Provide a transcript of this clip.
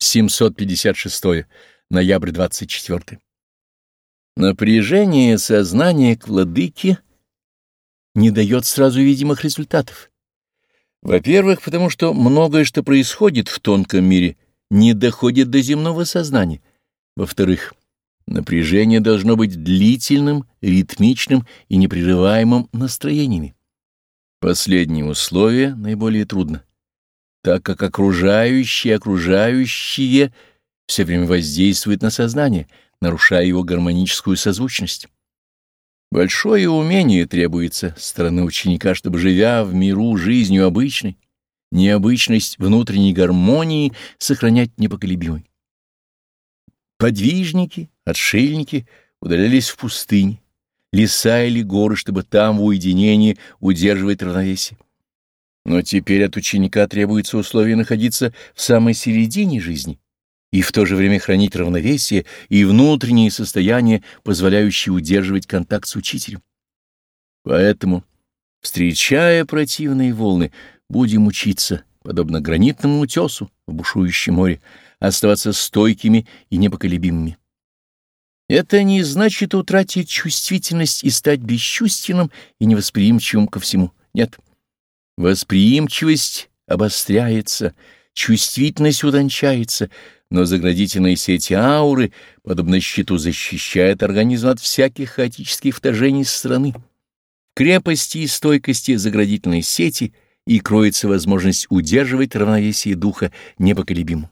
756. Ноябрь 24. Напряжение сознания к владыке не дает сразу видимых результатов. Во-первых, потому что многое, что происходит в тонком мире, не доходит до земного сознания. Во-вторых, напряжение должно быть длительным, ритмичным и непрерываемым настроениями. Последнее условие наиболее трудно так как окружающие окружающие все время воздействуют на сознание, нарушая его гармоническую созвучность. Большое умение требуется стороны ученика, чтобы, живя в миру жизнью обычной, необычность внутренней гармонии сохранять непоколебимой. Подвижники, отшельники удалялись в пустыне, леса или горы, чтобы там в уединении удерживать равновесие. Но теперь от ученика требуется условие находиться в самой середине жизни и в то же время хранить равновесие и внутреннее состояние, позволяющее удерживать контакт с учителем. Поэтому, встречая противные волны, будем учиться, подобно гранитному утесу в бушующем море, оставаться стойкими и непоколебимыми. Это не значит утратить чувствительность и стать бесчувственным и невосприимчивым ко всему. Нет. Восприимчивость обостряется, чувствительность утончается, но заградительная сеть ауры, подобно щиту, защищает организм от всяких хаотических вторжений со стороны. Крепости и стойкости заградительной сети и кроется возможность удерживать равновесие духа непоколебимо.